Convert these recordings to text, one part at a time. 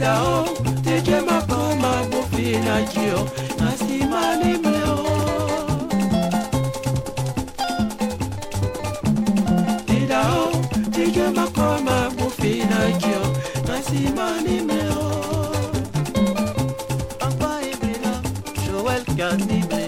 i o teke makoma kufina kio nasimani mleo shida o makoma kufina kio nasimani mleo ambaye bila Joel Kanimleo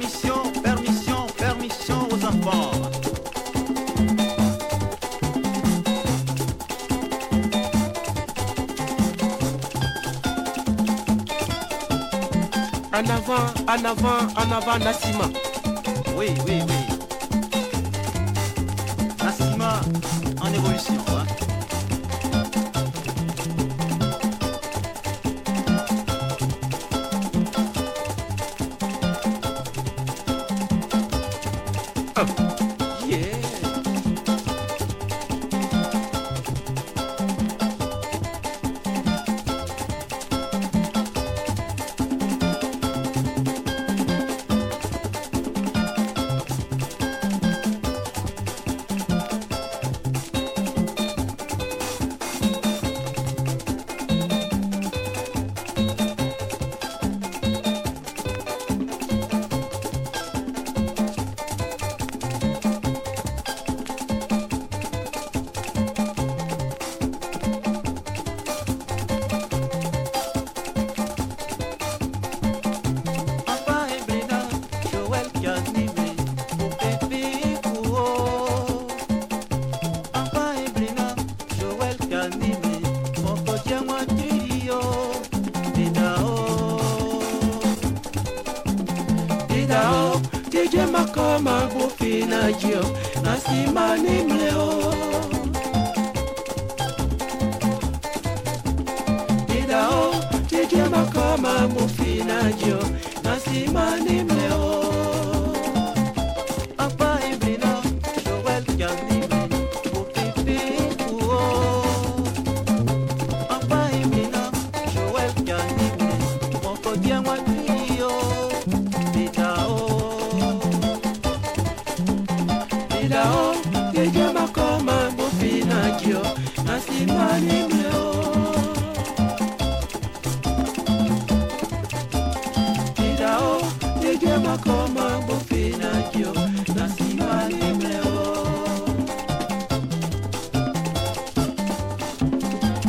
permission, permission, permission aux enfants. En avant, en avant, en avant, Nassima. Oui, oui, oui. Oh. nao tije makao mafupi na jio na simani mleo Come on, we'll find a job. mbila o yeye makoma bofinaki yo na nsima nimle o mbila o yeye makoma bofinaki yo na nsima nimle o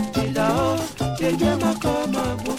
mbila o yeye makoma